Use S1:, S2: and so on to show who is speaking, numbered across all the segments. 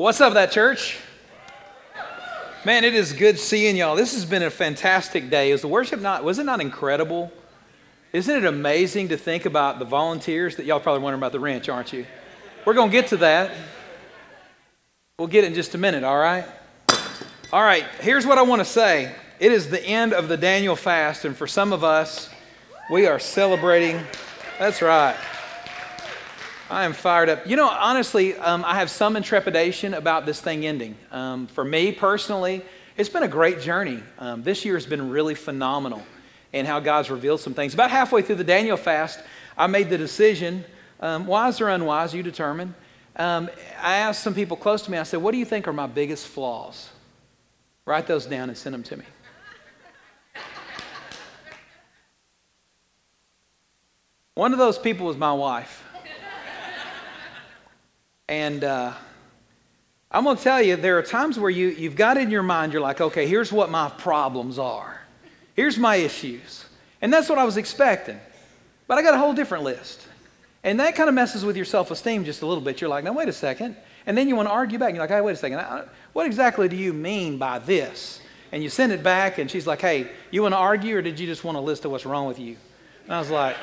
S1: What's up, that church? Man, it is good seeing y'all. This has been a fantastic day. Is the worship not, was it not incredible? Isn't it amazing to think about the volunteers that y'all probably wondering about the ranch, aren't you? We're going to get to that. We'll get it in just a minute, all right? All right, here's what I want to say. It is the end of the Daniel fast, and for some of us, we are celebrating. That's right. I am fired up. You know, honestly, um, I have some intrepidation about this thing ending. Um, for me personally, it's been a great journey. Um, this year has been really phenomenal in how God's revealed some things. About halfway through the Daniel fast, I made the decision, um, wise or unwise, you determine. Um, I asked some people close to me, I said, What do you think are my biggest flaws? Write those down and send them to me. One of those people was my wife. And uh, I'm going to tell you, there are times where you, you've got in your mind, you're like, okay, here's what my problems are. Here's my issues. And that's what I was expecting. But I got a whole different list. And that kind of messes with your self esteem just a little bit. You're like, now, wait a second. And then you want to argue back. And you're like, hey, wait a second. What exactly do you mean by this? And you send it back, and she's like, hey, you want to argue, or did you just want a list of what's wrong with you? And I was like,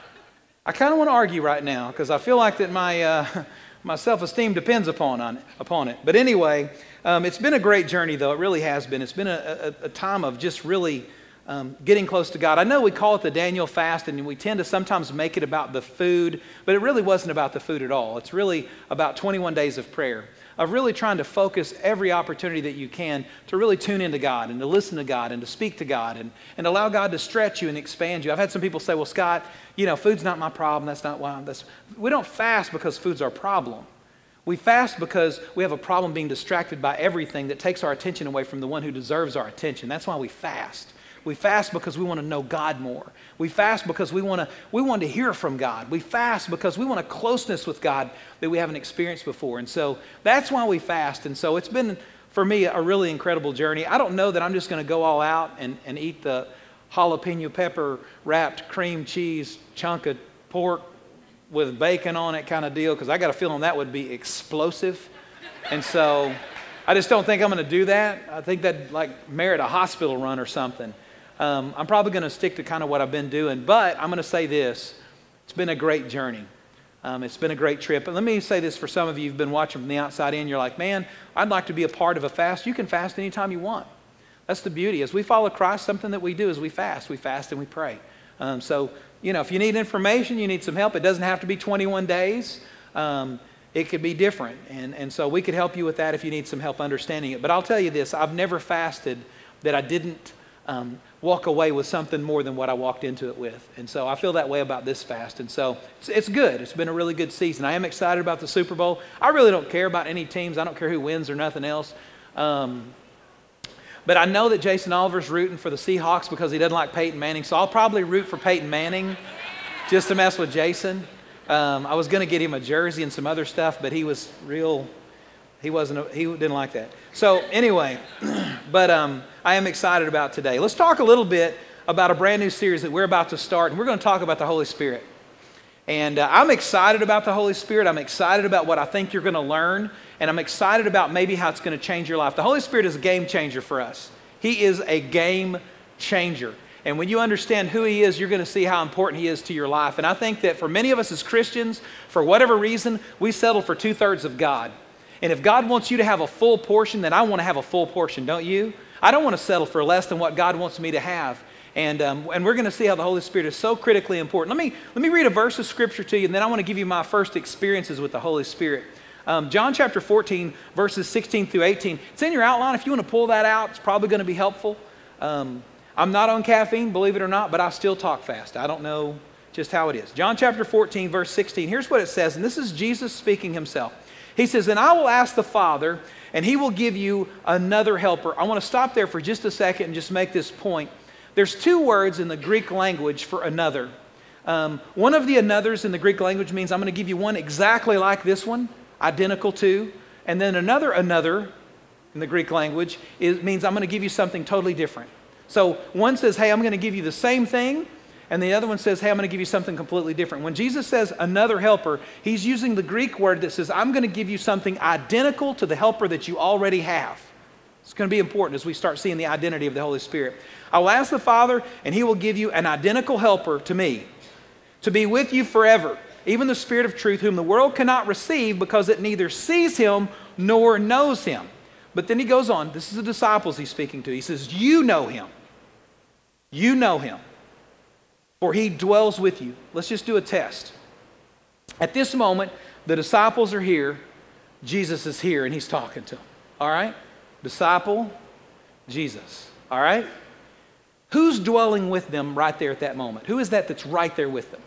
S1: I kind of want to argue right now because I feel like that my. Uh, my self esteem depends upon, on it, upon it. But anyway, um, it's been a great journey, though. It really has been. It's been a, a, a time of just really um, getting close to God. I know we call it the Daniel fast, and we tend to sometimes make it about the food, but it really wasn't about the food at all. It's really about 21 days of prayer of really trying to focus every opportunity that you can to really tune into God and to listen to God and to speak to God and, and allow God to stretch you and expand you. I've had some people say, well, Scott, you know, food's not my problem. That's not why. I'm That's, we don't fast because food's our problem. We fast because we have a problem being distracted by everything that takes our attention away from the one who deserves our attention. That's why we fast. We fast because we want to know God more. We fast because we want to we want to hear from God. We fast because we want a closeness with God that we haven't experienced before. And so that's why we fast. And so it's been for me a really incredible journey. I don't know that I'm just going to go all out and, and eat the jalapeno pepper wrapped cream cheese chunk of pork with bacon on it kind of deal because I got a feeling that would be explosive. And so I just don't think I'm going to do that. I think that like merit a hospital run or something. Um, I'm probably going to stick to kind of what I've been doing, but I'm going to say this it's been a great journey. Um, it's been a great trip. And let me say this for some of you who've been watching from the outside in, you're like, man, I'd like to be a part of a fast. You can fast anytime you want. That's the beauty. As we follow Christ, something that we do is we fast. We fast and we pray. Um, so, you know, if you need information, you need some help, it doesn't have to be 21 days. Um, it could be different. And, and so we could help you with that if you need some help understanding it. But I'll tell you this I've never fasted that I didn't um, walk away with something more than what I walked into it with. And so I feel that way about this fast. And so it's, it's, good. It's been a really good season. I am excited about the Super Bowl. I really don't care about any teams, I don't care who wins or nothing else. Um, but I know that Jason Oliver's rooting for the Seahawks because he doesn't like Peyton Manning. So I'll probably root for Peyton Manning just to mess with Jason. Um, I was going to get him a jersey and some other stuff, but he was real he wasn't. He didn't like that. So anyway, but um, I am excited about today. Let's talk a little bit about a brand new series that we're about to start, and we're going to talk about the Holy Spirit. And uh, I'm excited about the Holy Spirit. I'm excited about what I think you're going to learn, and I'm excited about maybe how it's going to change your life. The Holy Spirit is a game changer for us. He is a game changer. And when you understand who He is, you're going to see how important He is to your life. And I think that for many of us as Christians, for whatever reason, we settle for two thirds of God. And if God wants you to have a full portion, then I want to have a full portion, don't you? I don't want to settle for less than what God wants me to have. And, um, and we're going to see how the Holy Spirit is so critically important. Let me, let me read a verse of Scripture to you, and then I want to give you my first experiences with the Holy Spirit. Um, John chapter 14, verses 16 through 18. It's in your outline. If you want to pull that out, it's probably going to be helpful. Um, I'm not on caffeine, believe it or not, but I still talk fast. I don't know just how it is. John chapter 14, verse 16. Here's what it says, and this is Jesus speaking himself. He says, And I will ask the Father, and he will give you another helper. I want to stop there for just a second and just make this point. There's two words in the Greek language for another. Um, one of the anothers in the Greek language means I'm going to give you one exactly like this one, identical to. And then another another in the Greek language is, means I'm going to give you something totally different. So one says, hey, I'm going to give you the same thing, and the other one says, Hey, I'm going to give you something completely different. When Jesus says another helper, he's using the Greek word that says, I'm going to give you something identical to the helper that you already have. It's going to be important as we start seeing the identity of the Holy Spirit. I will ask the Father, and he will give you an identical helper to me to be with you forever, even the Spirit of truth, whom the world cannot receive because it neither sees him nor knows him. But then he goes on. This is the disciples he's speaking to. He says, You know him. You know him for he dwells with you. Let's just do a test. At this moment, the disciples are here, Jesus is here, and he's talking to them. All right? Disciple, Jesus. All right? Who's dwelling with them right there at that moment? Who is that that's right there with them?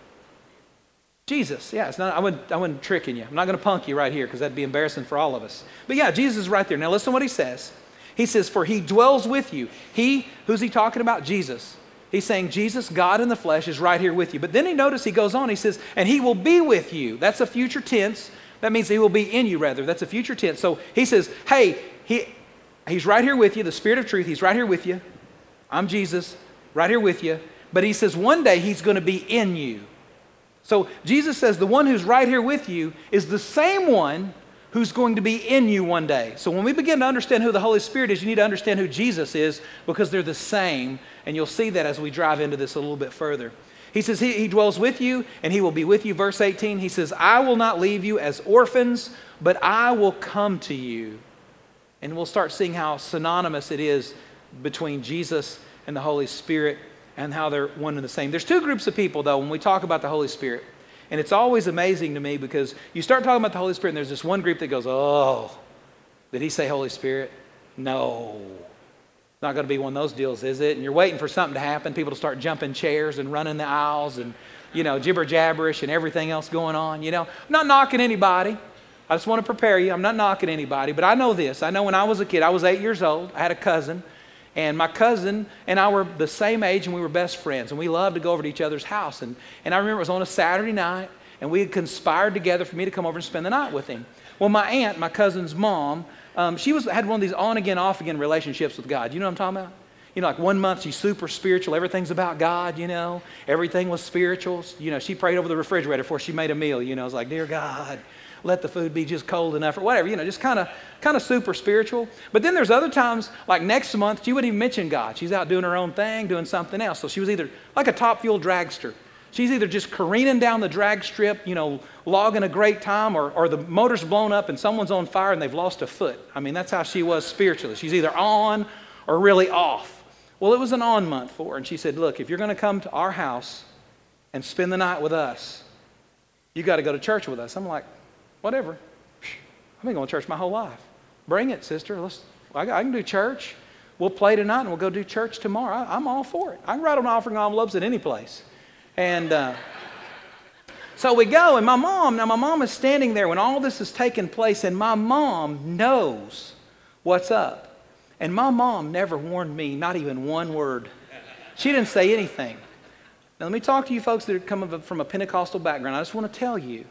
S1: Jesus. Yeah, it's not, I, wouldn't, I wasn't tricking you. I'm not going to punk you right here because that'd be embarrassing for all of us. But yeah, Jesus is right there. Now listen to what he says. He says, For he dwells with you. He, who's he talking about? Jesus. He's saying Jesus, God in the flesh, is right here with you. But then he notice he goes on, he says, and he will be with you. That's a future tense. That means he will be in you, rather. That's a future tense. So he says, hey, he, he's right here with you, the Spirit of truth, he's right here with you. I'm Jesus, right here with you. But he says, one day he's going to be in you. So Jesus says, the one who's right here with you is the same one who's going to be in you one day. So when we begin to understand who the Holy Spirit is, you need to understand who Jesus is because they're the same. And you'll see that as we drive into this a little bit further. He says, he, he, dwells with you and He will be with you. Verse 18, He says, I will not leave you as orphans, but I will come to you. And we'll start seeing how synonymous it is between Jesus and the Holy Spirit and how they're one and the same. There's two groups of people, though, when we talk about the Holy Spirit. And it's always amazing to me because you start talking about the Holy Spirit, and there's this one group that goes, Oh, did he say Holy Spirit? No. Not going to be one of those deals, is it? And you're waiting for something to happen, people to start jumping chairs and running the aisles and, you know, gibber jabberish and everything else going on. You know, I'm not knocking anybody. I just want to prepare you. I'm not knocking anybody, but I know this. I know when I was a kid, I was eight years old. I had a cousin and my cousin and I were the same age and we were best friends. And we loved to go over to each other's house. And, and I remember it was on a Saturday night and we had conspired together for me to come over and spend the night with him. Well, my aunt, my cousin's mom, um, she was, had one of these on again, off again relationships with God. You know what I'm talking about? You know, like one month she's super spiritual, everything's about God, you know, everything was spiritual. You know, she prayed over the refrigerator before she made a meal, you know, it's like, Dear God, let the food be just cold enough or whatever, you know, just kind of kind of super spiritual. But then there's other times, like next month, she wouldn't even mention God. She's out doing her own thing, doing something else. So she was either like a top fuel dragster. She's either just careening down the drag strip, you know, logging a great time, or, or the motor's blown up and someone's on fire and they've lost a foot. I mean, that's how she was spiritually. She's either on or really off. Well, it was an on month for her. And she said, Look, if you're going to come to our house and spend the night with us, you got to go to church with us. I'm like, whatever. I've been going to church my whole life. Bring it, sister. Let's, I, can do church. We'll play tonight and we'll go do church tomorrow. I, am all for it. I can write on offering envelopes at any place. And uh, so we go, and my mom, now my mom is standing there when all this is taking place, and my mom knows what's up. And my mom never warned me, not even one word. She didn't say anything. Now, let me talk to you folks that are coming from a Pentecostal background. I just want to tell you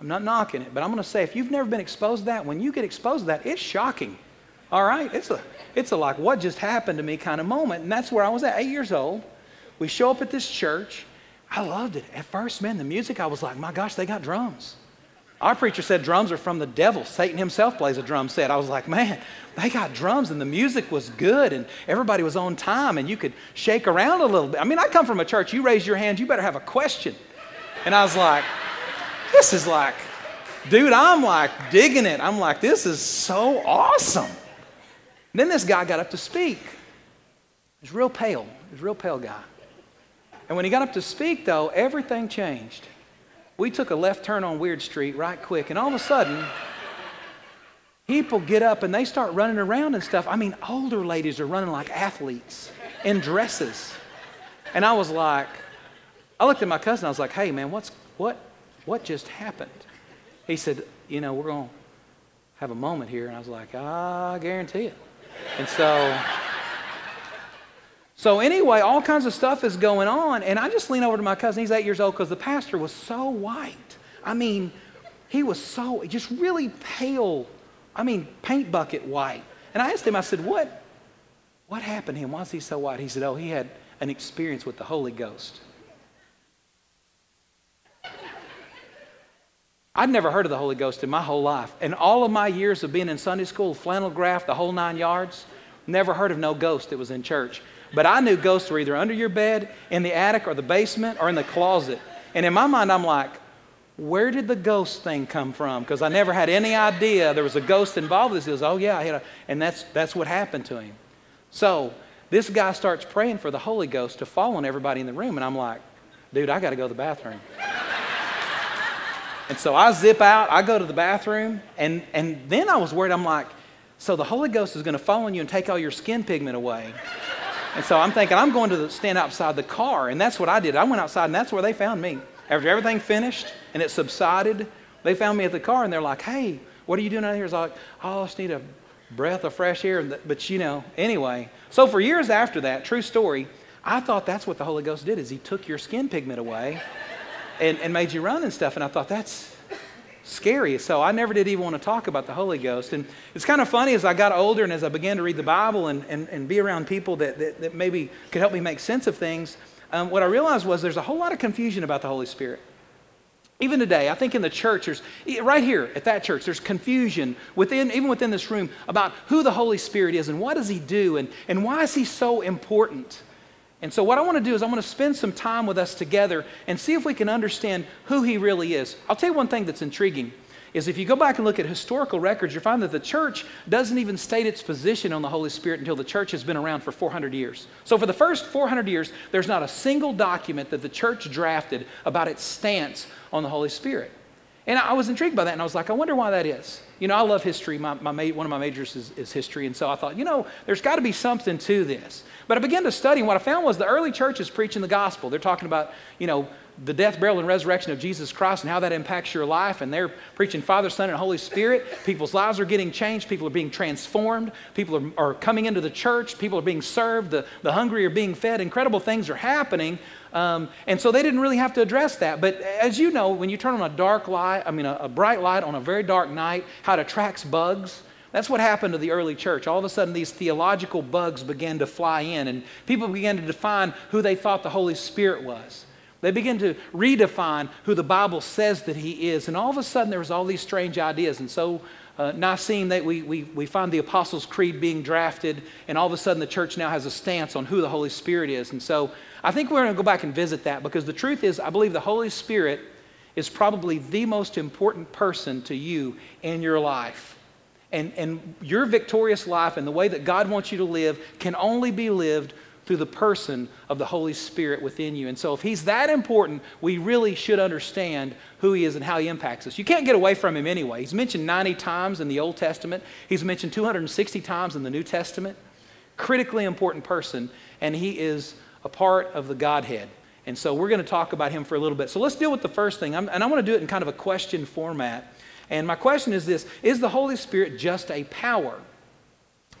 S1: I'm not knocking it, but I'm going to say if you've never been exposed to that, when you get exposed to that, it's shocking. All right? It's a, it's a like, what just happened to me kind of moment. And that's where I was at, eight years old. We show up at this church. I loved it. At first, man, the music, I was like, my gosh, they got drums. Our preacher said drums are from the devil. Satan himself plays a drum set. I was like, man, they got drums and the music was good and everybody was on time and you could shake around a little bit. I mean, I come from a church, you raise your hand, you better have a question. And I was like, this is like, dude, I'm like digging it. I'm like, this is so awesome. And then this guy got up to speak. He's real pale. He's a real pale guy. And when he got up to speak, though, everything changed. We took a left turn on Weird Street right quick, and all of a sudden, people get up and they start running around and stuff. I mean, older ladies are running like athletes in dresses. And I was like, I looked at my cousin, I was like, hey, man, what's, what, what just happened? He said, You know, we're going to have a moment here. And I was like, I guarantee it. And so, so anyway, all kinds of stuff is going on. And I just lean over to my cousin. He's eight years old because the pastor was so white. I mean, he was so, just really pale. I mean, paint bucket white. And I asked him, I said, What, what happened to him? Why is he so white? He said, Oh, he had an experience with the Holy Ghost. I'd never heard of the Holy Ghost in my whole life. And all of my years of being in Sunday school, flannel graph, the whole nine yards, never heard of no ghost that was in church. But I knew ghosts were either under your bed, in the attic, or the basement, or in the closet. And in my mind, I'm like, where did the ghost thing come from? Because I never had any idea there was a ghost involved with this. He goes, oh, yeah. I had a, and that's, that's what happened to him. So this guy starts praying for the Holy Ghost to fall on everybody in the room. And I'm like, dude, I got to go to the bathroom. And so I zip out, I go to the bathroom, and, and then I was worried. I'm like, so the Holy Ghost is going to fall on you and take all your skin pigment away. And so I'm thinking, I'm going to stand outside the car. And that's what I did. I went outside, and that's where they found me. After everything finished and it subsided, they found me at the car and they're like, hey, what are you doing out here? I was like, oh, I just need a breath of fresh air. But you know, anyway. So for years after that, true story, I thought that's what the Holy Ghost did is he took your skin pigment away and, and made you run and stuff. And I thought that's scary. So I never did even want to talk about the Holy Ghost. And it's kind of funny as I got older and as I began to read the Bible and, and, and be around people that, that, that maybe could help me make sense of things, um, what I realized was there's a whole lot of confusion about the Holy Spirit. Even today, I think in the church, there's right here at that church, there's confusion within, even within this room, about who the Holy Spirit is and what does He do and, and why is He so important. And so, what I want to do is I want to spend some time with us together and see if we can understand who He really is. I'll tell you one thing that's intriguing is if you go back and look at historical records, you'll find that the church doesn't even state its position on the Holy Spirit until the church has been around for 400 years. So, for the first 400 years, there's not a single document that the church drafted about its stance on the Holy Spirit. And I was intrigued by that, and I was like, I wonder why that is. You know, I love history. My, my, one of my majors is, is history, and so I thought, you know, there's got to be something to this. But I began to study, and what I found was the early church is preaching the gospel. They're talking about, you know, the death, burial, and resurrection of Jesus Christ and how that impacts your life. And they're preaching Father, Son, and Holy Spirit. People's lives are getting changed. People are being transformed. People are, are coming into the church. People are being served. The, the hungry are being fed. Incredible things are happening. Um, and so they didn't really have to address that. But as you know, when you turn on a dark light, I mean, a, a bright light on a very dark night, how it attracts bugs. That's what happened to the early church. All of a sudden, these theological bugs began to fly in, and people began to define who they thought the Holy Spirit was. They begin to redefine who the Bible says that he is. And all of a sudden, there was all these strange ideas. And so, uh, Nicene, that we, we, we find the Apostles' Creed being drafted, and all of a sudden, the church now has a stance on who the Holy Spirit is. And so, I think we're going to go back and visit that because the truth is, I believe the Holy Spirit is probably the most important person to you in your life. And, and your victorious life and the way that God wants you to live can only be lived through the person of the Holy Spirit within you. And so, if He's that important, we really should understand who He is and how He impacts us. You can't get away from Him anyway. He's mentioned 90 times in the Old Testament, He's mentioned 260 times in the New Testament. Critically important person, and He is a part of the Godhead. And so, we're going to talk about Him for a little bit. So, let's deal with the first thing. I'm, and I want to do it in kind of a question format. And my question is this Is the Holy Spirit just a power?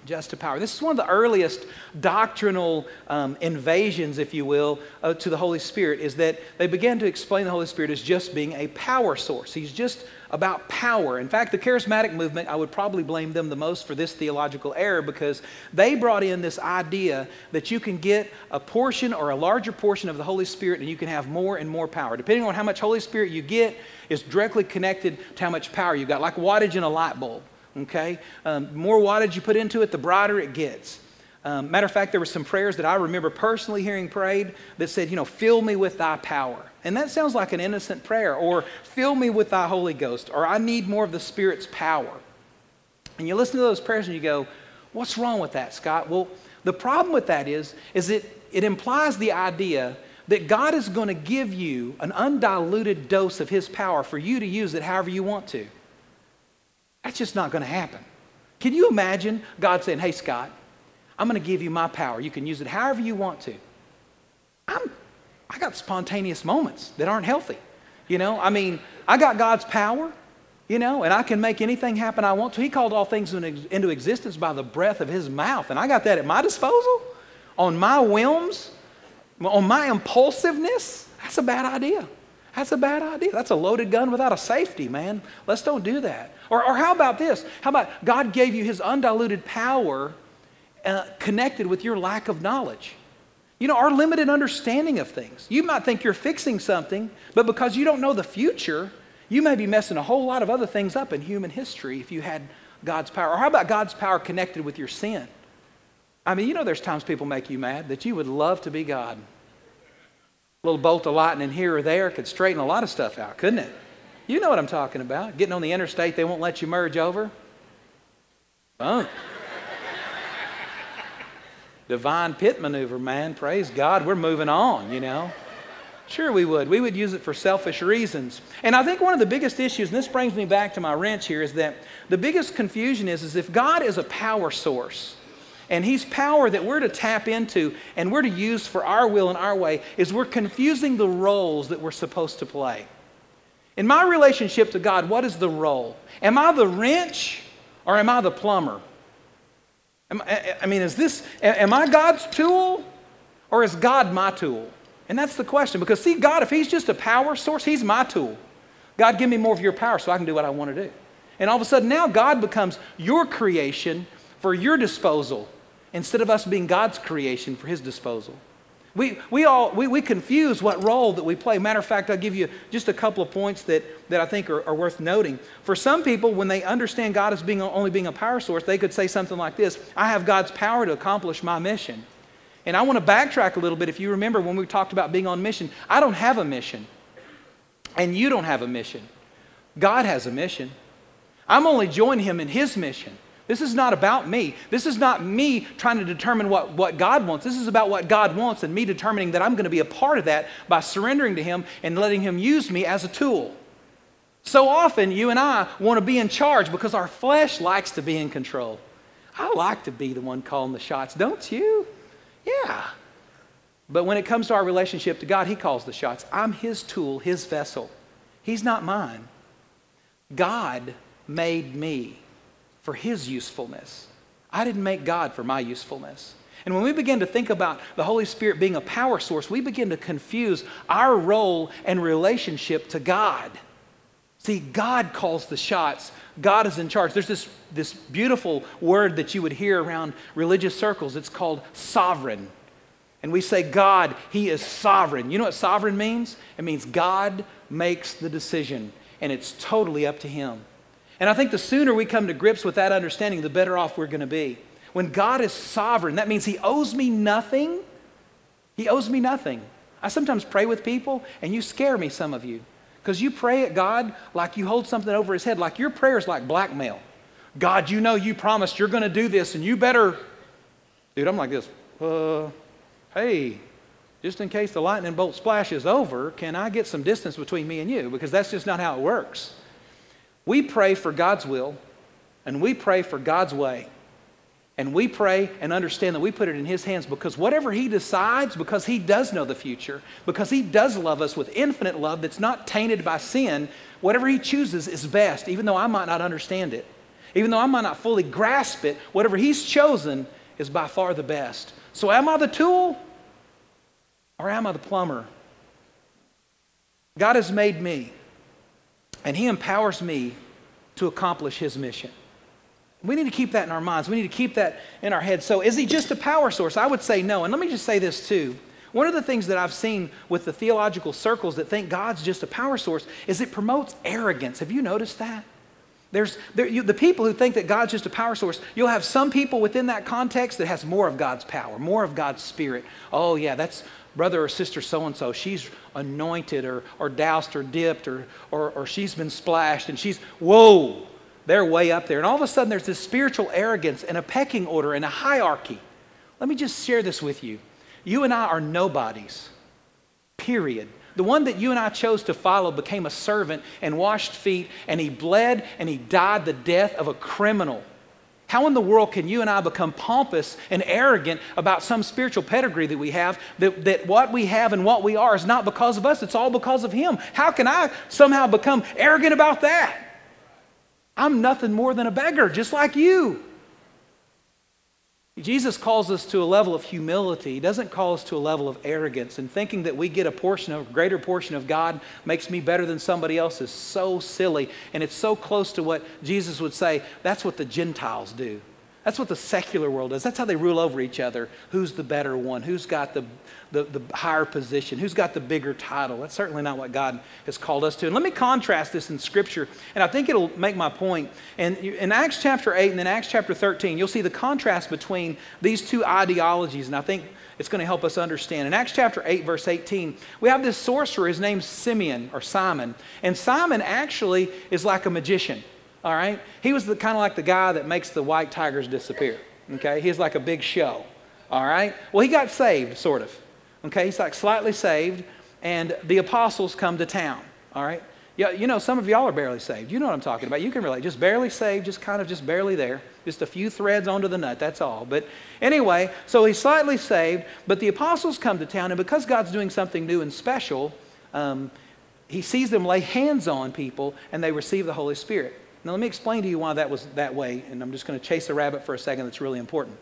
S1: just a power. This is one of the earliest doctrinal um, invasions, if you will, uh, to the Holy Spirit, is that they began to explain the Holy Spirit as just being a power source. He's just about power. In fact, the charismatic movement, I would probably blame them the most for this theological error because they brought in this idea that you can get a portion or a larger portion of the Holy Spirit and you can have more and more power. Depending on how much Holy Spirit you get, is directly connected to how much power you've got, like wattage in a light bulb okay? Um, more wattage you put into it, the brighter it gets. Um, matter of fact, there were some prayers that I remember personally hearing prayed that said, you know, fill me with thy power. And that sounds like an innocent prayer, or fill me with thy Holy Ghost, or I need more of the Spirit's power. And you listen to those prayers and you go, what's wrong with that, Scott? Well, the problem with that is, is it, it implies the idea that God is going to give you an undiluted dose of His power for you to use it however you want to. That's just not going to happen. Can you imagine God saying, Hey, Scott, I'm going to give you my power. You can use it however you want to. I'm, I got spontaneous moments that aren't healthy. You know, I mean, I got God's power, you know, and I can make anything happen I want to. He called all things into existence by the breath of His mouth, and I got that at my disposal on my whims, on my impulsiveness. That's a bad idea. That's a bad idea. That's a loaded gun without a safety, man. Let's don't do that. Or, or how about this? How about God gave you his undiluted power uh, connected with your lack of knowledge? You know, our limited understanding of things. You might think you're fixing something, but because you don't know the future, You may be messing a whole lot of other things up in human history if you had God's power. Or how about God's power connected with your sin? I mean, you know, there's times people make you mad that you would love to be God. A little bolt of lightning here or there could straighten a lot of stuff out, couldn't it? You know what I'm talking about. Getting on the interstate, they won't let you merge over. Oh. Divine pit maneuver, man. Praise God. We're moving on, you know. Sure, we would. We would use it for selfish reasons. And I think one of the biggest issues, and this brings me back to my wrench here, is that the biggest confusion is, is if God is a power source, and He's power that we're to tap into and we're to use for our will and our way, is we're confusing the roles that we're supposed to play. In my relationship to God, what is the role? Am I the wrench or am I the plumber? I mean, is this, am I God's tool or is God my tool? And that's the question. Because, see, God, if He's just a power source, He's my tool. God, give me more of your power so I can do what I want to do. And all of a sudden, now God becomes your creation for your disposal instead of us being God's creation for His disposal. We, we all we, we confuse what role that we play. Matter of fact, I'll give you just a couple of points that, that I think are, are worth noting. For some people, when they understand God as being only being a power source, they could say something like this I have God's power to accomplish my mission. And I want to backtrack a little bit. If you remember when we talked about being on mission, I don't have a mission. And you don't have a mission. God has a mission. I'm only joining him in his mission. This is not about me. This is not me trying to determine what, what God wants. This is about what God wants and me determining that I'm going to be a part of that by surrendering to Him and letting Him use me as a tool. So often, you and I want to be in charge because our flesh likes to be in control. I like to be the one calling the shots, don't you? Yeah. But when it comes to our relationship to God, He calls the shots. I'm His tool, His vessel. He's not mine. God made me for his usefulness. I didn't make God for my usefulness. And when we begin to think about the Holy Spirit being a power source, we begin to confuse our role and relationship to God. See, God calls the shots. God is in charge. There's this, this beautiful word that you would hear around religious circles. It's called sovereign. And we say, God, He is sovereign. You know what sovereign means? It means God makes the decision, and it's totally up to Him. And I think the sooner we come to grips with that understanding, the better off we're going to be. When God is sovereign, that means He owes me nothing. He owes me nothing. I sometimes pray with people, and you scare me, some of you, because you pray at God like you hold something over His head, like your prayer is like blackmail. God, you know you promised you're going to do this, and you better. Dude, I'm like this. Uh, hey, just in case the lightning bolt splashes over, can I get some distance between me and you? Because that's just not how it works. We pray for God's will and we pray for God's way. And we pray and understand that we put it in His hands because whatever He decides, because He does know the future, because He does love us with infinite love that's not tainted by sin, whatever He chooses is best, even though I might not understand it. Even though I might not fully grasp it, whatever He's chosen is by far the best. So, am I the tool or am I the plumber? God has made me. And He empowers me to accomplish His mission. We need to keep that in our minds. We need to keep that in our heads. So, is He just a power source? I would say no. And let me just say this too. One of the things that I've seen with the theological circles that think God's just a power source is it promotes arrogance. Have you noticed that? There's there, you, the people who think that God's just a power source. You'll have some people within that context that has more of God's power, more of God's spirit. Oh yeah, that's brother or sister so and so, she's anointed or, or doused or dipped or, or, or she's been splashed and she's, whoa, they're way up there. And all of a sudden there's this spiritual arrogance and a pecking order and a hierarchy. Let me just share this with you. You and I are nobodies, period. The one that you and I chose to follow became a servant and washed feet, and he bled and he died the death of a criminal. How in the world can you and I become pompous and arrogant about some spiritual pedigree that we have, that, that what we have and what we are is not because of us, it's all because of Him? How can I somehow become arrogant about that? I'm nothing more than a beggar, just like you. Jesus calls us to a level of humility. He doesn't call us to a level of arrogance. And thinking that we get a portion of, a greater portion of God makes me better than somebody else is so silly. And it's so close to what Jesus would say that's what the Gentiles do. That's what the secular world does. That's how they rule over each other. Who's the better one? Who's got the, the, the, higher position? Who's got the bigger title? That's certainly not what God has called us to. And let me contrast this in Scripture, and I think it'll make my point. And in Acts chapter 8 and then Acts chapter 13, you'll see the contrast between these two ideologies, and I think it's going to help us understand. In Acts chapter 8, verse 18, we have this sorcerer. His name's Simeon or Simon. And Simon actually is like a magician all right? He was the, kind of like the guy that makes the white tigers disappear, okay? He's like a big show, all right? Well, he got saved, sort of, okay? He's like slightly saved, and the apostles come to town, all right? Yeah, you know, some of y'all are barely saved. You know what I'm talking about. You can relate. Just barely saved, just kind of just barely there. Just a few threads onto the nut, that's all. But anyway, so he's slightly saved, but the apostles come to town, and because God's doing something new and special, um, he sees them lay hands on people, and they receive the Holy Spirit. Now, let me explain to you why that was that way, and I'm just going to chase a rabbit for a second that's really important.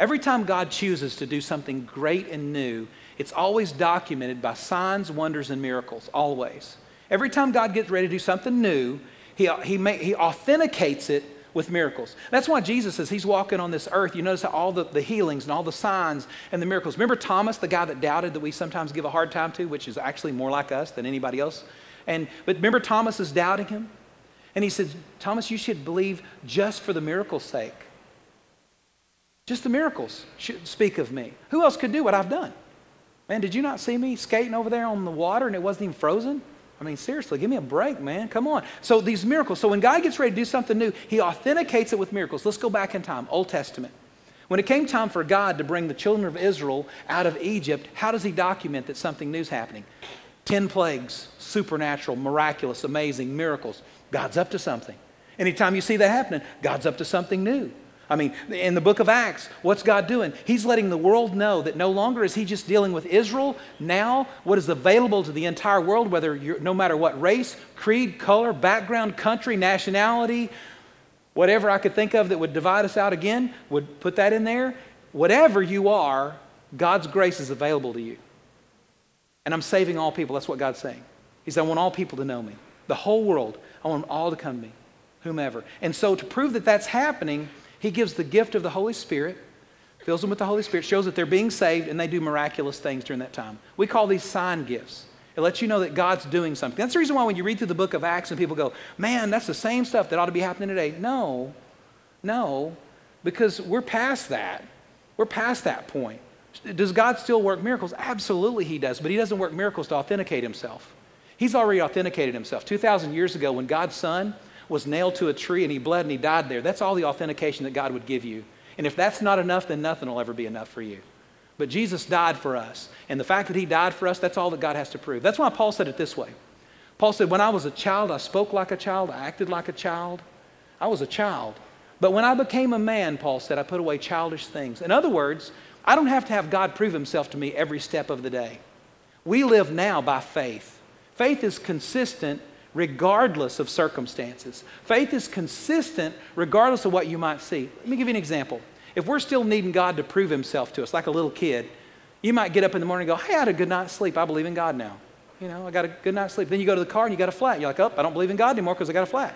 S1: Every time God chooses to do something great and new, it's always documented by signs, wonders, and miracles, always. Every time God gets ready to do something new, he, he, may, he authenticates it with miracles. That's why Jesus, as he's walking on this earth, you notice how all the, the healings and all the signs and the miracles. Remember Thomas, the guy that doubted that we sometimes give a hard time to, which is actually more like us than anybody else? And, but remember Thomas is doubting him? And he said, Thomas, you should believe just for the miracle's sake. Just the miracles should speak of me. Who else could do what I've done? Man, did you not see me skating over there on the water and it wasn't even frozen? I mean, seriously, give me a break, man. Come on. So, these miracles. So, when God gets ready to do something new, He authenticates it with miracles. Let's go back in time, Old Testament. When it came time for God to bring the children of Israel out of Egypt, how does He document that something new is happening? Ten plagues, supernatural, miraculous, amazing miracles. God's up to something. Anytime you see that happening, God's up to something new. I mean, in the book of Acts, what's God doing? He's letting the world know that no longer is He just dealing with Israel. Now, what is available to the entire world, whether you're, no matter what race, creed, color, background, country, nationality, whatever I could think of that would divide us out again, would put that in there. Whatever you are, God's grace is available to you. And I'm saving all people. That's what God's saying. He said, I want all people to know me. The whole world. I want them all to come to me, whomever. And so, to prove that that's happening, he gives the gift of the Holy Spirit, fills them with the Holy Spirit, shows that they're being saved, and they do miraculous things during that time. We call these sign gifts. It lets you know that God's doing something. That's the reason why when you read through the book of Acts and people go, man, that's the same stuff that ought to be happening today. No, no, because we're past that. We're past that point. Does God still work miracles? Absolutely, He does, but He doesn't work miracles to authenticate Himself. He's already authenticated himself. 2,000 years ago, when God's son was nailed to a tree and he bled and he died there, that's all the authentication that God would give you. And if that's not enough, then nothing will ever be enough for you. But Jesus died for us. And the fact that he died for us, that's all that God has to prove. That's why Paul said it this way Paul said, When I was a child, I spoke like a child, I acted like a child. I was a child. But when I became a man, Paul said, I put away childish things. In other words, I don't have to have God prove himself to me every step of the day. We live now by faith. Faith is consistent regardless of circumstances. Faith is consistent regardless of what you might see. Let me give you an example. If we're still needing God to prove himself to us, like a little kid, you might get up in the morning and go, Hey, I had a good night's sleep. I believe in God now. You know, I got a good night's sleep. Then you go to the car and you got a flat. You're like, Oh, I don't believe in God anymore because I got a flat.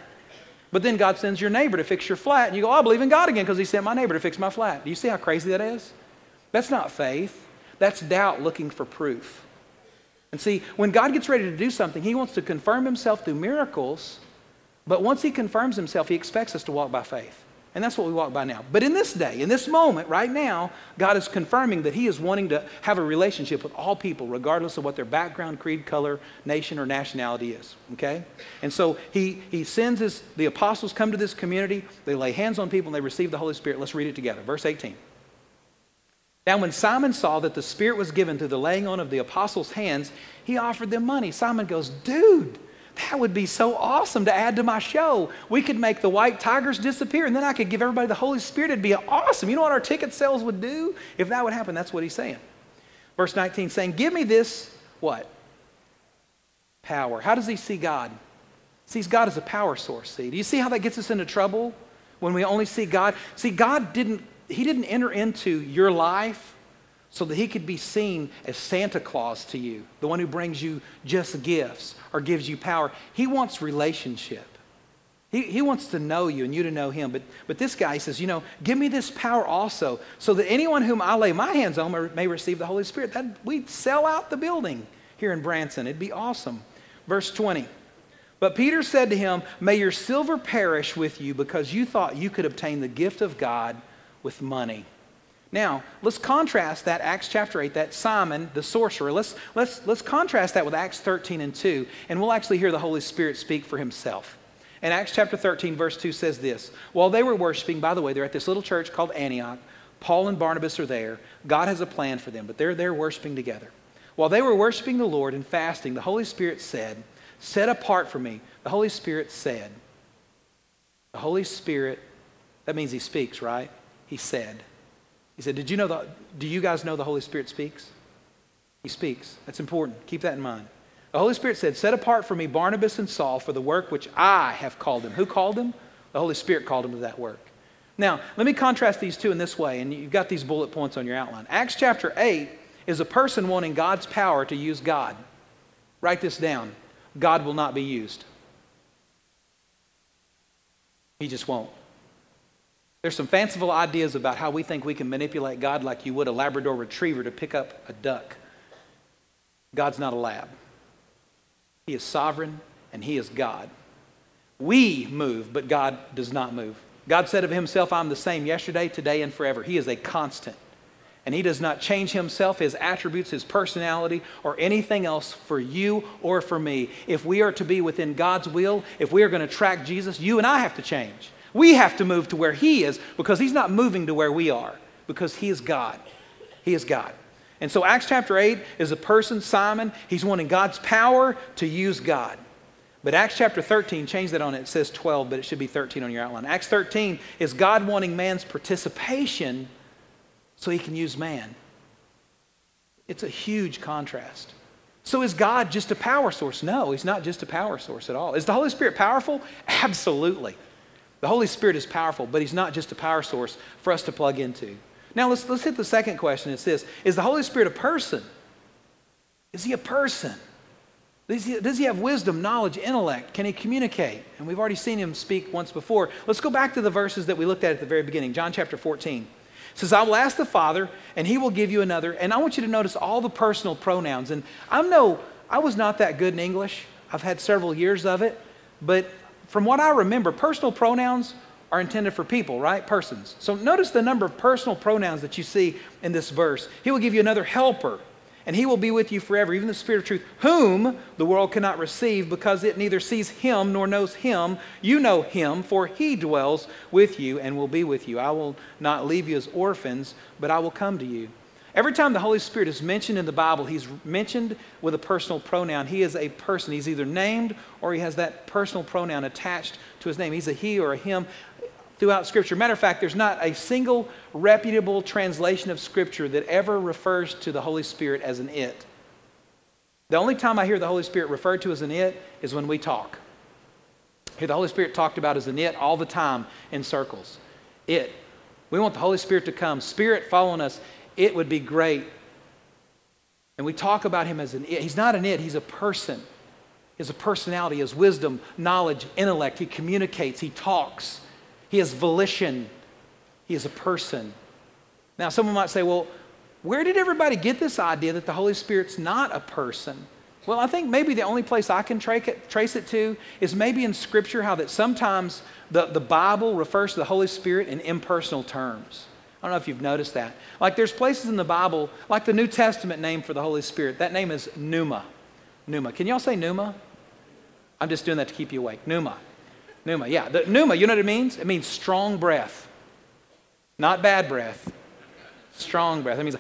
S1: But then God sends your neighbor to fix your flat, and you go, oh, I believe in God again because he sent my neighbor to fix my flat. Do you see how crazy that is? That's not faith. That's doubt looking for proof. And see, when God gets ready to do something, He wants to confirm Himself through miracles, but once He confirms Himself, He expects us to walk by faith. And that's what we walk by now. But in this day, in this moment, right now, God is confirming that He is wanting to have a relationship with all people, regardless of what their background, creed, color, nation, or nationality is. Okay? And so He, he sends His, the apostles come to this community, they lay hands on people, and they receive the Holy Spirit. Let's read it together. Verse 18. Now, when Simon saw that the Spirit was given through the laying on of the apostles' hands, he offered them money. Simon goes, Dude, that would be so awesome to add to my show. We could make the white tigers disappear, and then I could give everybody the Holy Spirit. It'd be awesome. You know what our ticket sales would do? If that would happen, that's what he's saying. Verse 19 saying, Give me this, what? Power. How does he see God? Sees God as a power source. See, do you see how that gets us into trouble? When we only see God. See, God didn't he didn't enter into your life so that he could be seen as Santa Claus to you, the one who brings you just gifts or gives you power. He wants relationship. He, he wants to know you and you to know him. But, but this guy says, you know, give me this power also so that anyone whom I lay my hands on may receive the Holy Spirit. That, we'd sell out the building here in Branson. It'd be awesome. Verse 20. But Peter said to him, May your silver perish with you because you thought you could obtain the gift of God with money. Now, let's contrast that Acts chapter 8, that Simon, the sorcerer. Let's, let's, let's contrast that with Acts 13 and 2, and we'll actually hear the Holy Spirit speak for himself. And Acts chapter 13, verse 2 says this While they were worshiping, by the way, they're at this little church called Antioch. Paul and Barnabas are there. God has a plan for them, but they're there worshiping together. While they were worshiping the Lord and fasting, the Holy Spirit said, Set apart for me. The Holy Spirit said, The Holy Spirit, that means He speaks, right? He said. He said, Did you know the, do you guys know the Holy Spirit speaks? He speaks. That's important. Keep that in mind. The Holy Spirit said, Set apart for me Barnabas and Saul for the work which I have called them. Who called them? The Holy Spirit called them to that work. Now, let me contrast these two in this way, and you've got these bullet points on your outline. Acts chapter 8 is a person wanting God's power to use God. Write this down God will not be used. He just won't. There's some fanciful ideas about how we think we can manipulate God like you would a Labrador retriever to pick up a duck. God's not a lab. He is sovereign and He is God. We move, but God does not move. God said of Himself, I'm the same yesterday, today, and forever. He is a constant. And He does not change Himself, His attributes, His personality, or anything else for you or for me. If we are to be within God's will, if we are going to track Jesus, you and I have to change. We have to move to where He is because He's not moving to where we are because He is God. He is God. And so Acts chapter 8 is a person, Simon, he's wanting God's power to use God. But Acts chapter 13, change that on it. It says 12, but it should be 13 on your outline. Acts 13 is God wanting man's participation so he can use man. It's a huge contrast. So is God just a power source? No, he's not just a power source at all. Is the Holy Spirit powerful? Absolutely. The Holy Spirit is powerful, but he's not just a power source for us to plug into. Now let's, let's hit the second question. It's this Is the Holy Spirit a person? Is he a person? Does he, does he have wisdom, knowledge, intellect? Can he communicate? And we've already seen him speak once before. Let's go back to the verses that we looked at at the very beginning. John chapter 14 says, I will ask the Father, and he will give you another. And I want you to notice all the personal pronouns. And I'm no, I was not that good in English. I've had several years of it. But from what I remember, personal pronouns are intended for people, right? Persons. So notice the number of personal pronouns that you see in this verse. He will give you another helper, and he will be with you forever, even the Spirit of truth, whom the world cannot receive because it neither sees him nor knows him. You know him, for he dwells with you and will be with you. I will not leave you as orphans, but I will come to you. Every time the Holy Spirit is mentioned in the Bible, he's mentioned with a personal pronoun. He is a person. He's either named or he has that personal pronoun attached to his name. He's a he or a him throughout Scripture. Matter of fact, there's not a single reputable translation of Scripture that ever refers to the Holy Spirit as an it. The only time I hear the Holy Spirit referred to as an it is when we talk. Hear the Holy Spirit talked about as an it all the time in circles. It. We want the Holy Spirit to come. Spirit following us. It would be great. And we talk about him as an it. He's not an it, he's a person. He has a personality, he has wisdom, knowledge, intellect. He communicates, he talks. He has volition. He is a person. Now, someone might say, well, where did everybody get this idea that the Holy Spirit's not a person? Well, I think maybe the only place I can trace it to is maybe in Scripture, how that sometimes the, the Bible refers to the Holy Spirit in impersonal terms. I don't know if you've noticed that. Like there's places in the Bible, like the New Testament name for the Holy Spirit, that name is Pneuma. Pneuma. Can y'all say Pneuma? I'm just doing that to keep you awake. Pneuma. Pneuma, yeah. The, pneuma, you know what it means? It means strong breath. Not bad breath. Strong breath. It means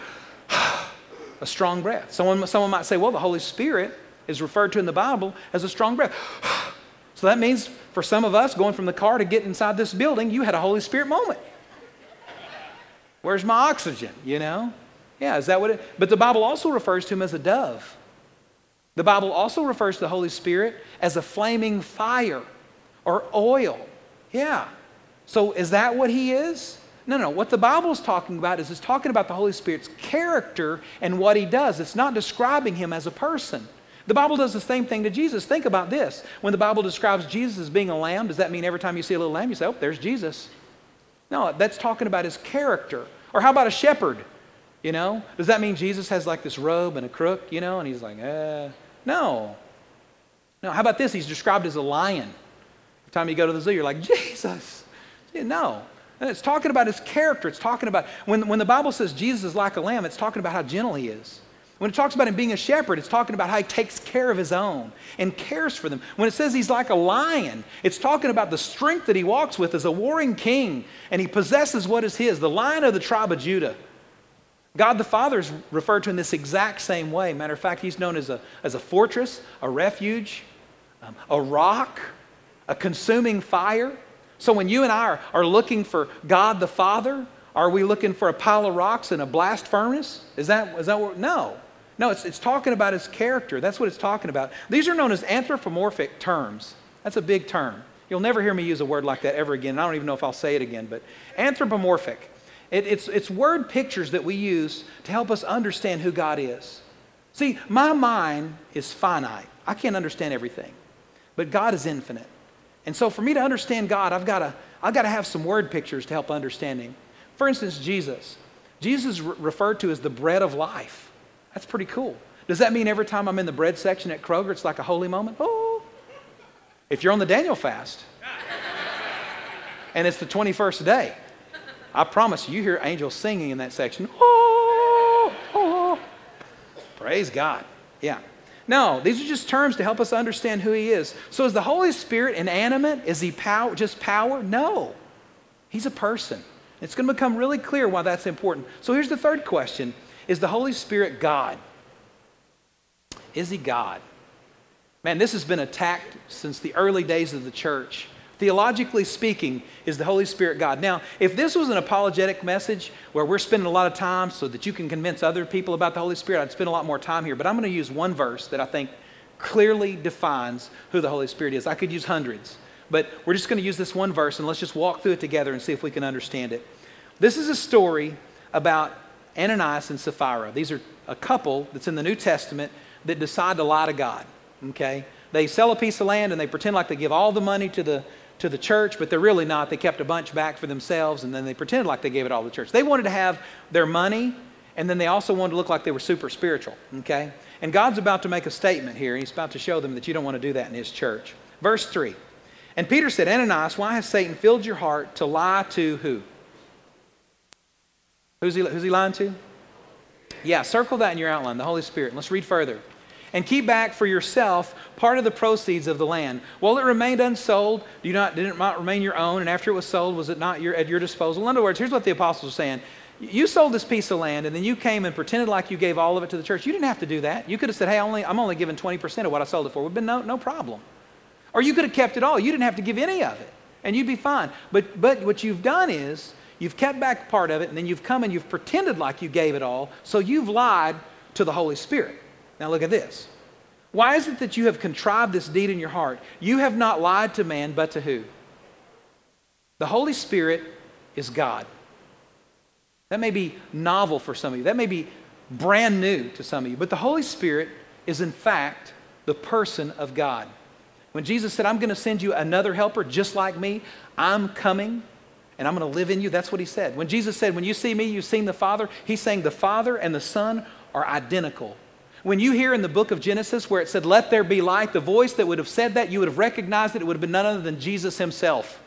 S1: a strong breath. Someone, someone might say, well, the Holy Spirit is referred to in the Bible as a strong breath. so that means for some of us going from the car to get inside this building, you had a Holy Spirit moment. Where's my oxygen? You know? Yeah, is that what it? But the Bible also refers to him as a dove. The Bible also refers to the Holy Spirit as a flaming fire or oil. Yeah. So is that what he is? No, no. What the Bible is talking about is it's talking about the Holy Spirit's character and what he does. It's not describing him as a person. The Bible does the same thing to Jesus. Think about this. When the Bible describes Jesus as being a lamb, does that mean every time you see a little lamb, you say, oh, there's Jesus? No, that's talking about his character. Or how about a shepherd? You know, does that mean Jesus has like this robe and a crook, you know, and he's like, eh? No. No, how about this? He's described as a lion. Every time you go to the zoo, you're like, Jesus. No. It's talking about his character. It's talking about, when, when the Bible says Jesus is like a lamb, it's talking about how gentle he is. When it talks about him being a shepherd, it's talking about how he takes care of his own and cares for them. When it says he's like a lion, it's talking about the strength that he walks with as a warring king and he possesses what is his, the lion of the tribe of Judah. God the Father is referred to in this exact same way. Matter of fact, he's known as a, as a fortress, a refuge, um, a rock, a consuming fire. So when you and I are, are looking for God the Father, are we looking for a pile of rocks and a blast furnace? Is that, is that what? No. No, it's, it's talking about his character. That's what it's talking about. These are known as anthropomorphic terms. That's a big term. You'll never hear me use a word like that ever again. I don't even know if I'll say it again, but anthropomorphic. It, it's, it's word pictures that we use to help us understand who God is. See, my mind is finite. I can't understand everything, but God is infinite. And so for me to understand God, I've got to, I've to have some word pictures to help understanding. For instance, Jesus. Jesus is re- referred to as the bread of life. That's pretty cool. Does that mean every time I'm in the bread section at Kroger, it's like a holy moment? Oh. If you're on the Daniel fast and it's the 21st day, I promise you, hear angels singing in that section. Oh, oh. Praise God. Yeah. No, these are just terms to help us understand who He is. So is the Holy Spirit inanimate? Is He power, just power? No. He's a person. It's going to become really clear why that's important. So here's the third question is the Holy Spirit God? Is he God? Man, this has been attacked since the early days of the church. Theologically speaking, is the Holy Spirit God? Now, if this was an apologetic message where we're spending a lot of time so that you can convince other people about the Holy Spirit, I'd spend a lot more time here. But I'm going to use one verse that I think clearly defines who the Holy Spirit is. I could use hundreds, but we're just going to use this one verse and let's just walk through it together and see if we can understand it. This is a story about Ananias and Sapphira. These are a couple that's in the New Testament that decide to lie to God. Okay? They sell a piece of land and they pretend like they give all the money to the to the church, but they're really not. They kept a bunch back for themselves and then they pretended like they gave it all to the church. They wanted to have their money and then they also wanted to look like they were super spiritual. Okay? And God's about to make a statement here, He's about to show them that you don't want to do that in His church. Verse 3. And Peter said, Ananias, why has Satan filled your heart to lie to who? Who's he, who's he lying to? Yeah, circle that in your outline, the Holy Spirit. Let's read further. And keep back for yourself part of the proceeds of the land. While it remained unsold, do you not, did it not remain your own? And after it was sold, was it not your, at your disposal? In other words, here's what the apostles are saying. You sold this piece of land and then you came and pretended like you gave all of it to the church. You didn't have to do that. You could have said, hey, only, I'm only giving 20% of what I sold it for. Would have been no, no problem. Or you could have kept it all. You didn't have to give any of it. And you'd be fine. But, but what you've done is You've kept back part of it, and then you've come and you've pretended like you gave it all, so you've lied to the Holy Spirit. Now look at this. Why is it that you have contrived this deed in your heart? You have not lied to man, but to who? The Holy Spirit is God. That may be novel for some of you. That may be brand new to some of you. But the Holy Spirit is, in fact, the person of God. When Jesus said, I'm going to send you another helper just like me, I'm coming and I'm going to live in you. That's what he said. When Jesus said, When you see me, you've seen the Father, he's saying the Father and the Son are identical. When you hear in the book of Genesis where it said, Let there be light, the voice that would have said that, you would have recognized it. It would have been none other than Jesus himself.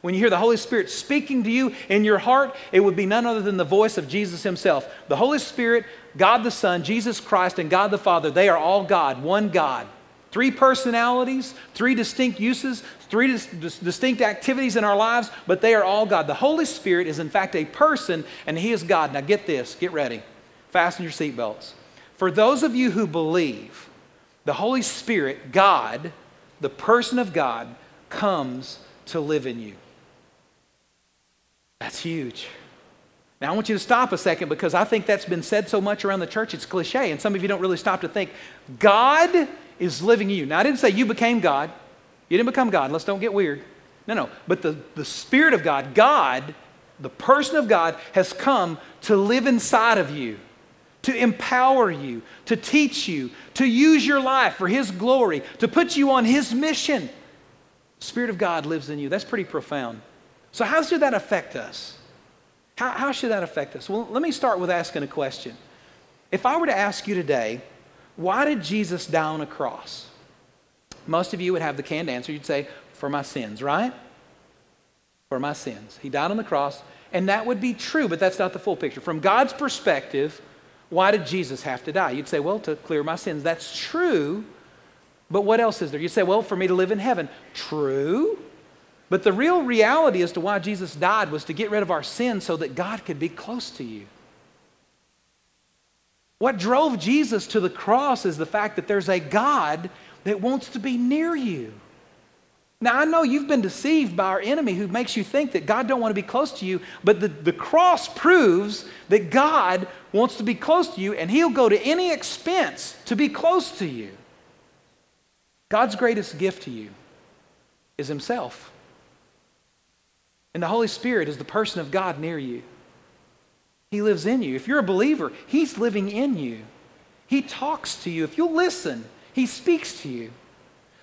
S1: When you hear the Holy Spirit speaking to you in your heart, it would be none other than the voice of Jesus himself. The Holy Spirit, God the Son, Jesus Christ, and God the Father, they are all God, one God. Three personalities, three distinct uses, three dis- dis- distinct activities in our lives, but they are all God. The Holy Spirit is, in fact, a person, and He is God. Now, get this, get ready. Fasten your seatbelts. For those of you who believe, the Holy Spirit, God, the person of God, comes to live in you. That's huge. Now, I want you to stop a second because I think that's been said so much around the church, it's cliche, and some of you don't really stop to think. God is living in you. Now, I didn't say you became God. You didn't become God. Let's don't get weird. No, no. But the, the Spirit of God, God, the person of God, has come to live inside of you, to empower you, to teach you, to use your life for His glory, to put you on His mission. The Spirit of God lives in you. That's pretty profound. So, how should that affect us? How, how should that affect us? Well, let me start with asking a question. If I were to ask you today, why did Jesus die on a cross? Most of you would have the canned answer. You'd say, for my sins, right? For my sins. He died on the cross, and that would be true, but that's not the full picture. From God's perspective, why did Jesus have to die? You'd say, well, to clear my sins. That's true, but what else is there? You'd say, well, for me to live in heaven. True, but the real reality as to why Jesus died was to get rid of our sins so that God could be close to you. What drove Jesus to the cross is the fact that there's a God that wants to be near you. Now, I know you've been deceived by our enemy who makes you think that God don't want to be close to you, but the, the cross proves that God wants to be close to you and he'll go to any expense to be close to you. God's greatest gift to you is himself. And the Holy Spirit is the person of God near you. He lives in you. If you're a believer, He's living in you. He talks to you. If you'll listen, He speaks to you.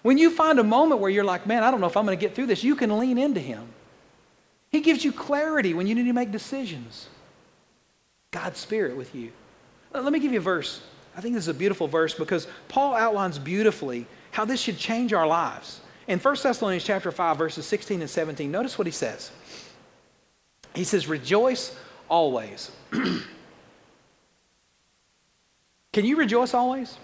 S1: When you find a moment where you're like, man, I don't know if I'm going to get through this, you can lean into Him. He gives you clarity when you need to make decisions. God's Spirit with you. Let me give you a verse. I think this is a beautiful verse because Paul outlines beautifully how this should change our lives. In 1 Thessalonians chapter 5, verses 16 and 17, notice what he says. He says, Rejoice always. can you rejoice always?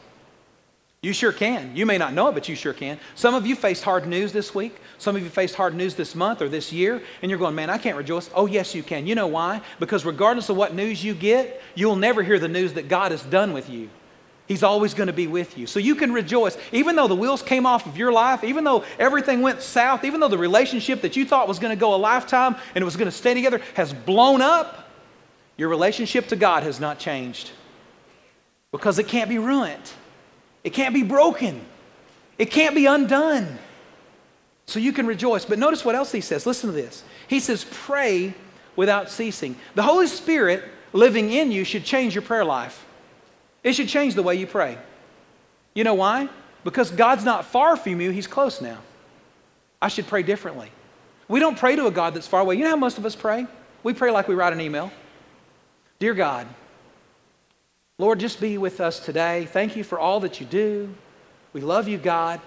S1: You sure can. You may not know it, but you sure can. Some of you faced hard news this week. Some of you faced hard news this month or this year, and you're going, man, I can't rejoice. Oh, yes, you can. You know why? Because regardless of what news you get, you'll never hear the news that God has done with you. He's always going to be with you. So you can rejoice. Even though the wheels came off of your life, even though everything went south, even though the relationship that you thought was going to go a lifetime and it was going to stay together has blown up, your relationship to God has not changed because it can't be ruined. It can't be broken. It can't be undone. So you can rejoice. But notice what else he says. Listen to this. He says, pray without ceasing. The Holy Spirit living in you should change your prayer life. It should change the way you pray. You know why? Because God's not far from you, He's close now. I should pray differently. We don't pray to a God that's far away. You know how most of us pray? We pray like we write an email. Dear God, Lord, just be with us today. Thank you for all that you do. We love you, God.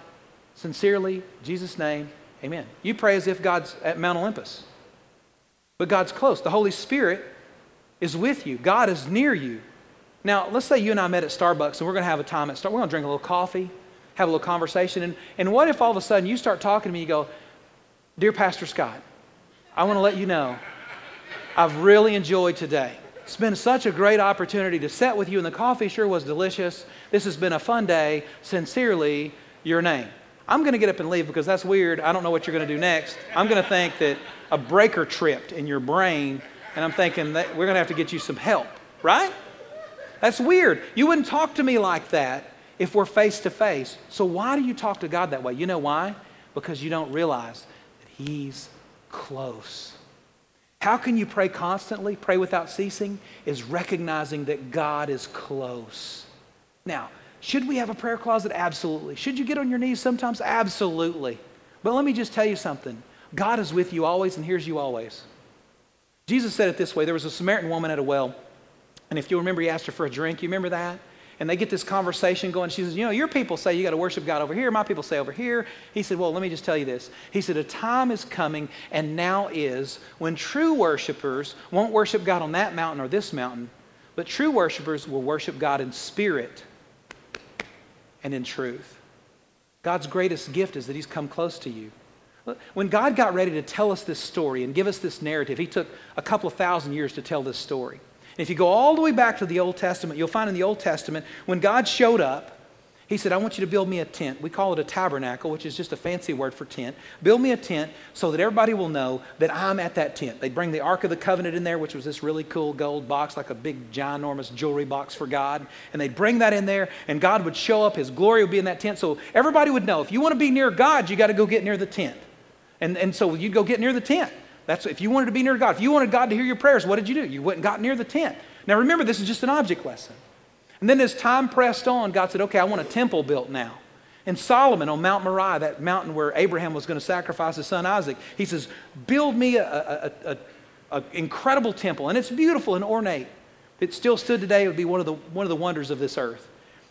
S1: Sincerely, Jesus' name, amen. You pray as if God's at Mount Olympus, but God's close. The Holy Spirit is with you, God is near you. Now, let's say you and I met at Starbucks and we're going to have a time at Starbucks. We're going to drink a little coffee, have a little conversation. And, and what if all of a sudden you start talking to me, you go, Dear Pastor Scott, I want to let you know I've really enjoyed today. It's been such a great opportunity to sit with you, and the coffee sure was delicious. This has been a fun day. Sincerely, your name. I'm going to get up and leave because that's weird. I don't know what you're going to do next. I'm going to think that a breaker tripped in your brain, and I'm thinking that we're going to have to get you some help, right? That's weird. You wouldn't talk to me like that if we're face to face. So, why do you talk to God that way? You know why? Because you don't realize that He's close. How can you pray constantly, pray without ceasing? Is recognizing that God is close. Now, should we have a prayer closet? Absolutely. Should you get on your knees sometimes? Absolutely. But let me just tell you something God is with you always and hears you always. Jesus said it this way there was a Samaritan woman at a well, and if you remember, he asked her for a drink. You remember that? And they get this conversation going. She says, You know, your people say you got to worship God over here. My people say over here. He said, Well, let me just tell you this. He said, A time is coming, and now is, when true worshipers won't worship God on that mountain or this mountain, but true worshipers will worship God in spirit and in truth. God's greatest gift is that He's come close to you. When God got ready to tell us this story and give us this narrative, He took a couple of thousand years to tell this story. If you go all the way back to the Old Testament, you'll find in the Old Testament, when God showed up, he said, I want you to build me a tent. We call it a tabernacle, which is just a fancy word for tent. Build me a tent so that everybody will know that I'm at that tent. They'd bring the Ark of the Covenant in there, which was this really cool gold box, like a big, ginormous jewelry box for God. And they'd bring that in there, and God would show up. His glory would be in that tent. So everybody would know if you want to be near God, you got to go get near the tent. And, and so you'd go get near the tent. That's if you wanted to be near God. If you wanted God to hear your prayers, what did you do? You went and got near the tent. Now remember, this is just an object lesson. And then as time pressed on, God said, okay, I want a temple built now. And Solomon on Mount Moriah, that mountain where Abraham was going to sacrifice his son Isaac, he says, build me an incredible temple. And it's beautiful and ornate. If it still stood today, it would be one of the, one of the wonders of this earth.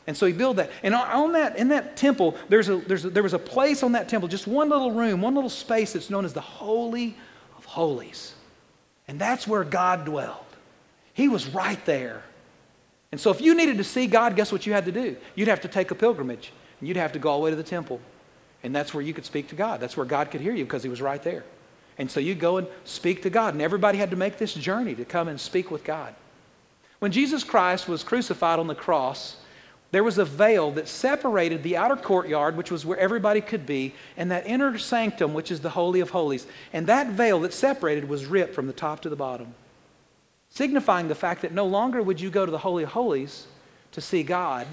S1: And so he built that. And on that, in that temple, there's a, there's a, there was a place on that temple, just one little room, one little space that's known as the Holy Holies. And that's where God dwelled. He was right there. And so if you needed to see God, guess what you had to do? You'd have to take a pilgrimage. And you'd have to go all the way to the temple. And that's where you could speak to God. That's where God could hear you because he was right there. And so you go and speak to God. And everybody had to make this journey to come and speak with God. When Jesus Christ was crucified on the cross, there was a veil that separated the outer courtyard, which was where everybody could be, and that inner sanctum, which is the Holy of Holies. And that veil that separated was ripped from the top to the bottom, signifying the fact that no longer would you go to the Holy of Holies to see God.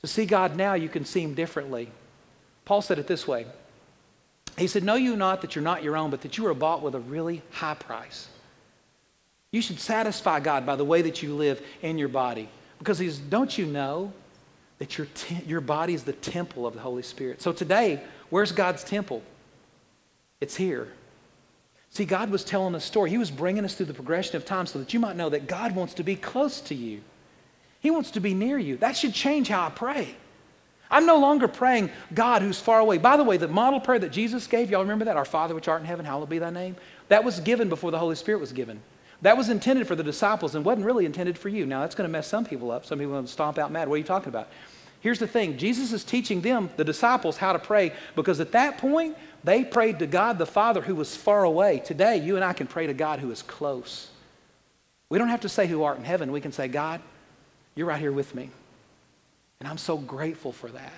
S1: To see God now, you can see Him differently. Paul said it this way He said, Know you not that you're not your own, but that you are bought with a really high price. You should satisfy God by the way that you live in your body. Because he's, don't you know that your, te- your body is the temple of the Holy Spirit? So today, where's God's temple? It's here. See, God was telling a story. He was bringing us through the progression of time so that you might know that God wants to be close to you. He wants to be near you. That should change how I pray. I'm no longer praying God who's far away. By the way, the model prayer that Jesus gave, y'all remember that? Our Father which art in heaven, hallowed be thy name. That was given before the Holy Spirit was given. That was intended for the disciples and wasn't really intended for you. Now, that's going to mess some people up. Some people are going to stomp out mad. What are you talking about? Here's the thing Jesus is teaching them, the disciples, how to pray because at that point, they prayed to God the Father who was far away. Today, you and I can pray to God who is close. We don't have to say, Who art in heaven. We can say, God, you're right here with me. And I'm so grateful for that.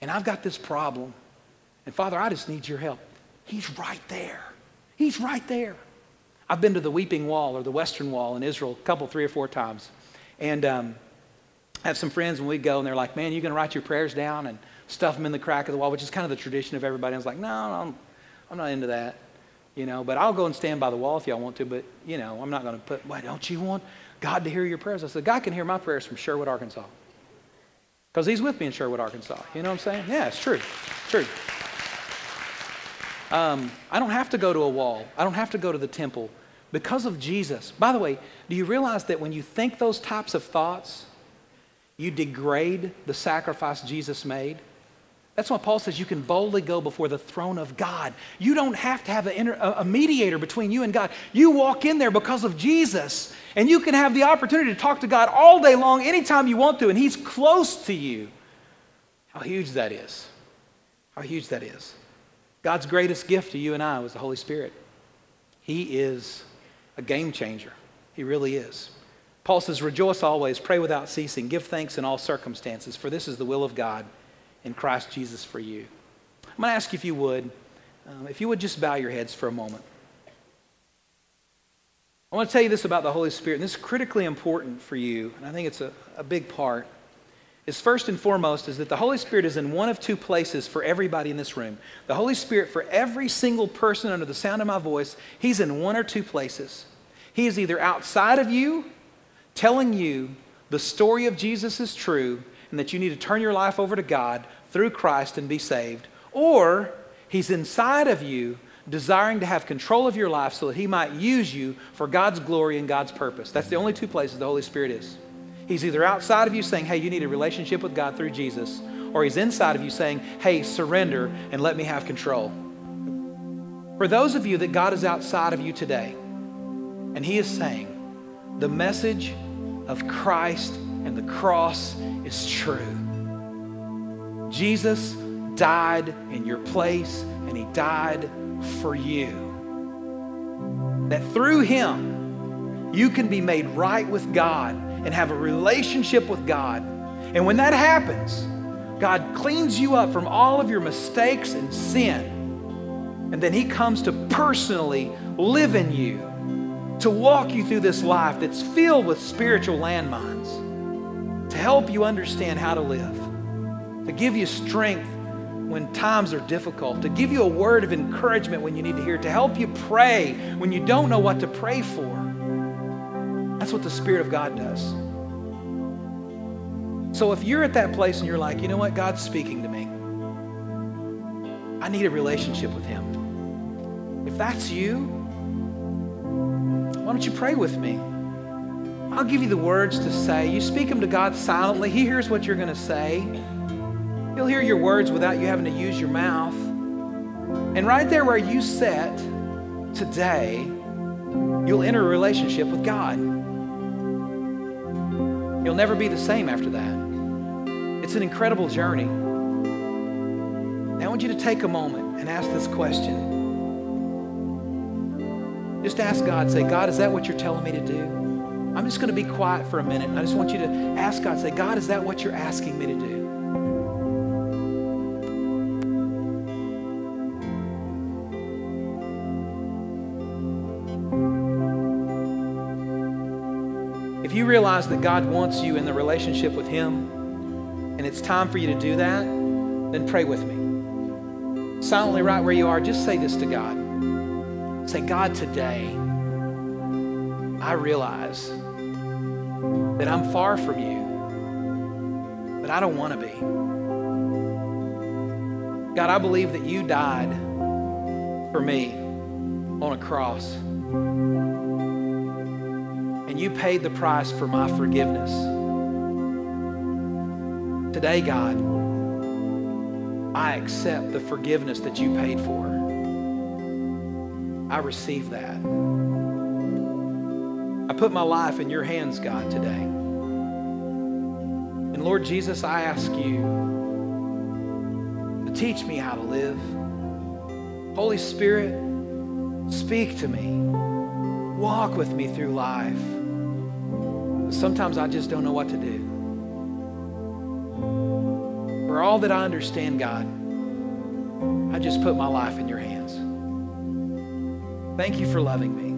S1: And I've got this problem. And Father, I just need your help. He's right there. He's right there. I've been to the Weeping Wall or the Western Wall in Israel a couple, three or four times. And um, I have some friends when we go, and they're like, man, you can write your prayers down and stuff them in the crack of the wall, which is kind of the tradition of everybody. I was like, no, I'm, I'm not into that. You know, but I'll go and stand by the wall if y'all want to, but, you know, I'm not going to put, why don't you want God to hear your prayers? I said, God can hear my prayers from Sherwood, Arkansas. Because he's with me in Sherwood, Arkansas. You know what I'm saying? Yeah, it's true. It's true. Um, I don't have to go to a wall. I don't have to go to the temple because of Jesus. By the way, do you realize that when you think those types of thoughts, you degrade the sacrifice Jesus made? That's why Paul says you can boldly go before the throne of God. You don't have to have a, mediator between you and God. You walk in there because of Jesus, and you can have the opportunity to talk to God all day long, anytime you want to, and He's close to you. How huge that is! How huge that is. God's greatest gift to you and I was the Holy Spirit. He is a game changer. He really is. Paul says, Rejoice always, pray without ceasing, give thanks in all circumstances, for this is the will of God in Christ Jesus for you. I'm going to ask you if you would, um, if you would just bow your heads for a moment. I want to tell you this about the Holy Spirit, and this is critically important for you, and I think it's a, a big part is first and foremost is that the Holy Spirit is in one of two places for everybody in this room. The Holy Spirit, for every single person under the sound of my voice, He's in one or two places. He is either outside of you, telling you the story of Jesus is true and that you need to turn your life over to God through Christ and be saved, or He's inside of you, desiring to have control of your life so that He might use you for God's glory and God's purpose. That's the only two places the Holy Spirit is. He's either outside of you saying, hey, you need a relationship with God through Jesus, or he's inside of you saying, hey, surrender and let me have control. For those of you that God is outside of you today, and he is saying, the message of Christ and the cross is true. Jesus died in your place, and he died for you. That through him, you can be made right with God and have a relationship with God. And when that happens, God cleans you up from all of your mistakes and sin. And then He comes to personally live in you, to walk you through this life that's filled with spiritual landmines, to help you understand how to live, to give you strength when times are difficult, to give you a word of encouragement when you need to hear, to help you pray when you don't know what to pray for. That's what the Spirit of God does. So if you're at that place and you're like, you know what, God's speaking to me, I need a relationship with Him. If that's you, why don't you pray with me? I'll give you the words to say. You speak them to God silently. He hears what you're going to say. He'll hear your words without you having to use your mouth. And right there where you sit today, you'll enter a relationship with God. You'll never be the same after that. It's an incredible journey. Now, I want you to take a moment and ask this question. Just ask God, say, God, is that what you're telling me to do? I'm just going to be quiet for a minute. I just want you to ask God, say, God, is that what you're asking me to do? Realize that God wants you in the relationship with Him, and it's time for you to do that, then pray with me. Silently, right where you are, just say this to God. Say, God, today, I realize that I'm far from you, but I don't want to be. God, I believe that you died for me on a cross. You paid the price for my forgiveness. Today, God, I accept the forgiveness that you paid for. I receive that. I put my life in your hands, God, today. And Lord Jesus, I ask you to teach me how to live. Holy Spirit, speak to me. Walk with me through life. Sometimes I just don't know what to do. For all that I understand, God, I just put my life in your hands. Thank you for loving me.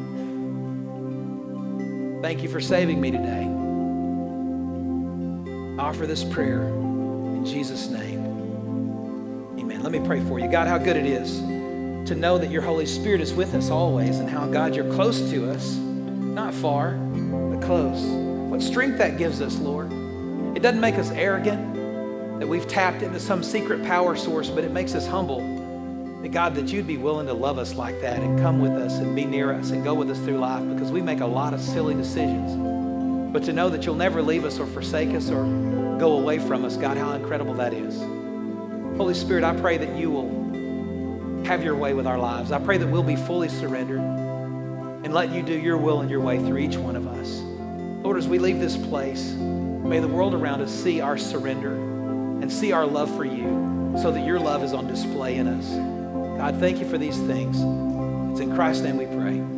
S1: Thank you for saving me today. I offer this prayer in Jesus' name. Amen. Let me pray for you. God, how good it is to know that your Holy Spirit is with us always and how, God, you're close to us, not far, but close. What strength that gives us, Lord. It doesn't make us arrogant that we've tapped into some secret power source, but it makes us humble that God, that you'd be willing to love us like that and come with us and be near us and go with us through life because we make a lot of silly decisions. But to know that you'll never leave us or forsake us or go away from us, God, how incredible that is. Holy Spirit, I pray that you will have your way with our lives. I pray that we'll be fully surrendered and let you do your will and your way through each one of us. Lord, as we leave this place, may the world around us see our surrender and see our love for you so that your love is on display in us. God, thank you for these things. It's in Christ's name we pray.